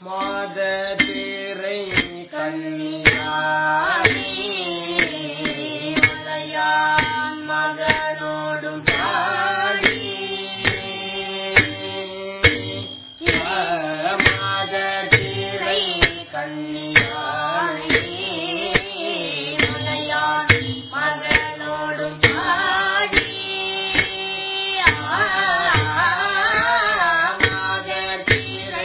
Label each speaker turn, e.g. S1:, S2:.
S1: மாத பேரை கண்ணியாரி மலையான் மகனோடும்